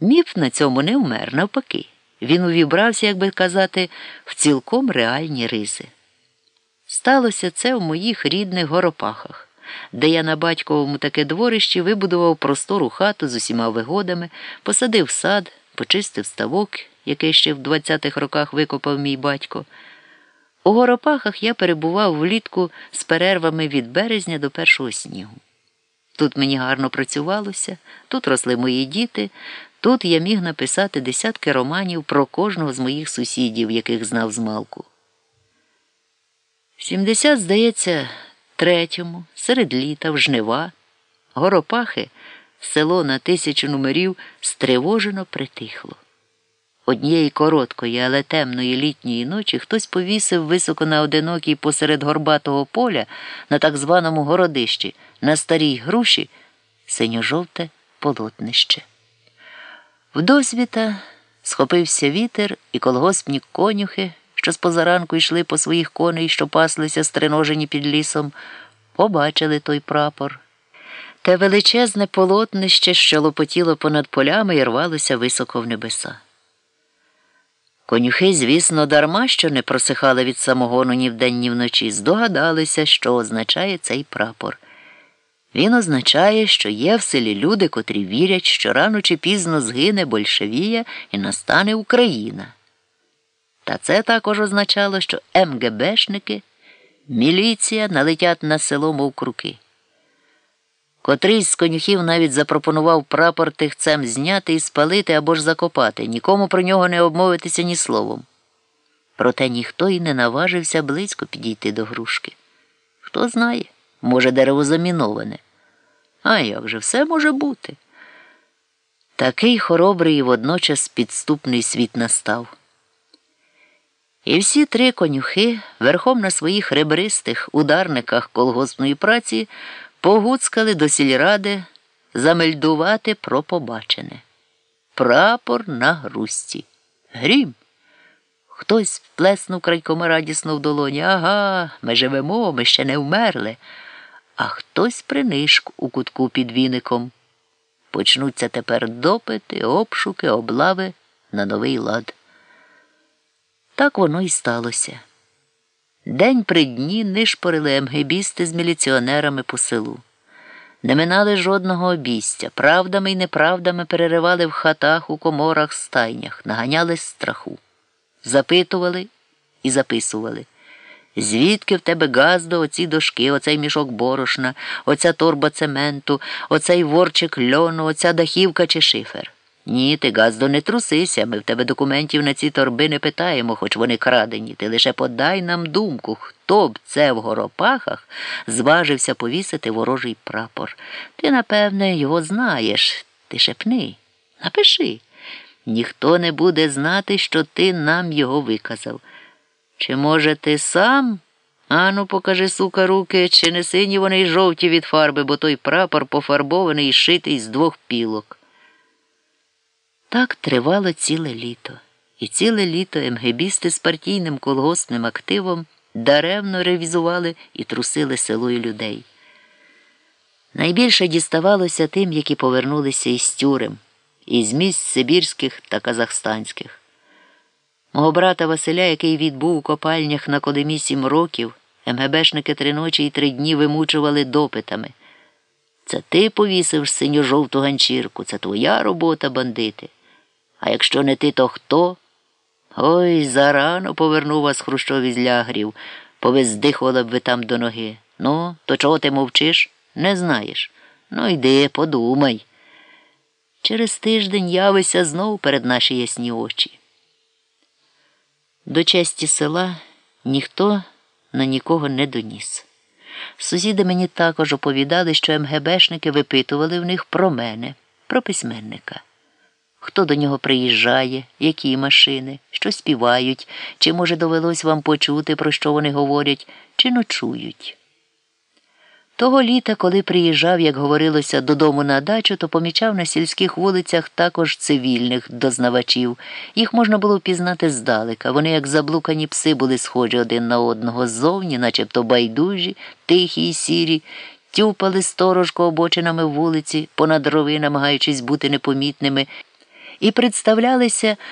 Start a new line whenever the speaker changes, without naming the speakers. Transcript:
Міф на цьому не вмер, навпаки. Він увібрався, як би казати, в цілком реальні риси. Сталося це в моїх рідних горопахах, де я на батьковому таке дворищі вибудував простору хату з усіма вигодами, посадив сад, почистив ставок, який ще в 20-х роках викопав мій батько. У горопахах я перебував влітку з перервами від березня до першого снігу. Тут мені гарно працювалося, тут росли мої діти, тут я міг написати десятки романів про кожного з моїх сусідів, яких знав змалку. малку. 70, здається, третьому, серед літа, в жнива, горопахи, село на тисячу номерів стривожено притихло. Однієї короткої, але темної літньої ночі хтось повісив високо на одинокій посеред горбатого поля на так званому городищі, на старій груші синьо-жовте полотнище. Вдосвіта схопився вітер і колгоспні конюхи, що з позаранку йшли по своїх коней, що паслися стриножені під лісом, побачили той прапор. Те величезне полотнище, що лопотіло понад полями і рвалося високо в небеса. Конюхи, звісно, дарма що не просихали від самогону ні вдень, ні вночі, здогадалися, що означає цей прапор. Він означає, що є в селі люди, котрі вірять, що рано чи пізно згине Большевія і настане Україна. Та це також означало, що МГБшники, міліція налетять на село, мов круки. Котрийсь з конюхів навіть запропонував прапор тихцем зняти і спалити або ж закопати, нікому про нього не обмовитися ні словом. Проте ніхто й не наважився близько підійти до грушки. Хто знає, може, дерево заміноване. А як же все може бути? Такий хоробрий і водночас підступний світ настав. І всі три конюхи верхом на своїх ребристих ударниках колгоспної праці погуцкали до сільради замельдувати про побачене. Прапор на грусті. Грім. Хтось плеснув крадькома радісно в долоні. Ага, ми живемо, ми ще не вмерли. А хтось принишк у кутку під віником. Почнуться тепер допити, обшуки, облави на новий лад. Так воно і сталося. День при дні нишпорили МГБісти з міліціонерами по селу. Не минали жодного обійстя, правдами і неправдами переривали в хатах, у коморах, стайнях, наганяли страху, запитували і записували. Звідки в тебе газдо, оці дошки, оцей мішок борошна, оця торба цементу, оцей ворчик льону, оця дахівка чи шифер? Ні, ти газдо не трусися, ми в тебе документів на ці торби не питаємо, хоч вони крадені. Ти лише подай нам думку, хто б це в горопахах зважився повісити ворожий прапор. Ти, напевне, його знаєш. Ти шепни, напиши. Ніхто не буде знати, що ти нам його виказав. Чи, може, ти сам? Ану, покажи, сука, руки, чи не сині вони й жовті від фарби, бо той прапор пофарбований і шитий з двох пілок. Так тривало ціле літо, і ціле літо МГБісти з партійним колгоспним активом даремно ревізували і трусили село і людей. Найбільше діставалося тим, які повернулися із тюрем, із місць Сибірських та казахстанських. Мого брата Василя, який відбув у копальнях на Кодемі сім років, МГБшники три ночі і три дні вимучували допитами. Це ти повісив синьо жовту ганчірку, це твоя робота, бандити. А якщо не ти, то хто? Ой, зарано повернув вас Хрущов із лягрів, повездихувала б ви там до ноги. Ну, то чого ти мовчиш? Не знаєш. Ну, йди, подумай. Через тиждень явися знов перед наші ясні очі. До честі села ніхто на нікого не доніс. Сусіди мені також оповідали, що МГБшники випитували в них про мене, про письменника хто до нього приїжджає, які машини, що співають, чи, може, довелось вам почути, про що вони говорять, чи ночують. Того літа, коли приїжджав, як говорилося, додому на дачу, то помічав на сільських вулицях також цивільних дознавачів. Їх можна було впізнати здалека. Вони, як заблукані пси, були схожі один на одного ззовні, начебто байдужі, тихі й сірі, тюпали сторожко обочинами вулиці, понад рови, намагаючись бути непомітними і представлялися